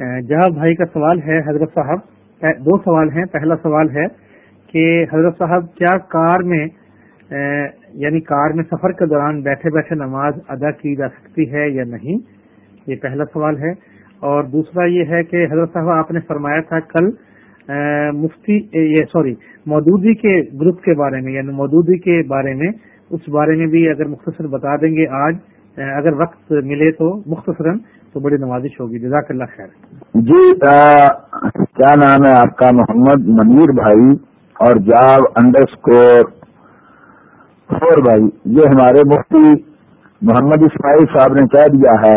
جہاں بھائی کا سوال ہے، حضرت صاحب۔ دو سوال ہیں۔ پہلا سوال ہے کہ حضرت صاحب، کیا کار میں یعنی کار میں سفر کے دوران بیٹھے بیٹھے نماز ادا کی جا سکتی ہے یا نہیں؟ یہ پہلا سوال ہے۔ اور دوسرا یہ ہے کہ حضرت صاحب، آپ نے فرمایا تھا کل مفتی یہ، سوری، مودودی کے گروپ کے بارے میں یعنی مودودی کے بارے میں، اس بارے میں بھی اگر مختصر بتا دیں گے آج اگر وقت ملے تو مختصراً تو بڑی نوازش ہوگی۔ جزاک اللہ خیر۔ جی کیا نام ہے آپ کا؟ محمد منیر بھائی اور جاو انڈر اسکور فور بھائی۔ یہ ہمارے مفتی محمد اسماعیل صاحب نے کہہ دیا ہے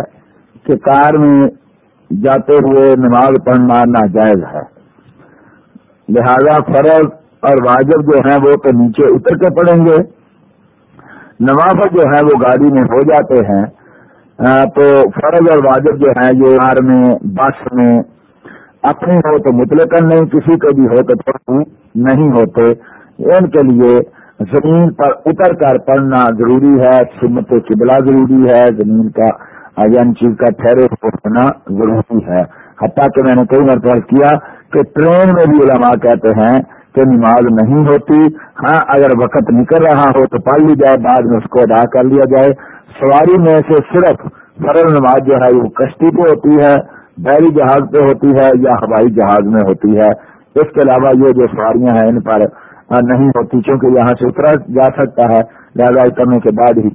کہ کار میں جاتے ہوئے نماز پڑھنا ناجائز ہے۔ لہذا فرض اور واجب جو ہیں وہ تو نیچے اتر کے پڑیں گے۔ نوافل جو ہے وہ گاڑی میں ہو جاتے ہیں۔ ہاں، تو فرض اور واجب جو ہے یہ کار میں، بس میں، اپنی ہو تو مطلق نہیں، کسی کو بھی ہو تو نہیں ہوتے۔ ان کے لیے زمین پر اتر کر پڑھنا ضروری ہے سمت قبلہ ضروری ہے، زمین کا یعنی چیز کا ٹھہرے ہونا ضروری ہے۔ حتیٰ کہ میں نے کئی مرتبہ کیا کہ ٹرین میں بھی علماء کہتے ہیں کہ نماز نہیں ہوتی۔ ہاں اگر وقت نکل رہا ہو تو پڑھ لی جائے، بعد میں اس کو ادا کر لیا جائے۔ سواری میں سے صرف فرض نماز جو ہے وہ کشتی پہ ہوتی ہے بحری جہاز پہ ہوتی ہے یا ہوائی جہاز میں ہوتی ہے۔ اس کے علاوہ یہ جو سواریاں ہیں ان پر نہیں ہوتی، چونکہ یہاں سے اترا جا سکتا ہے۔ لہٰذا اترنے کے بعد ہی